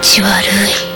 ち悪い。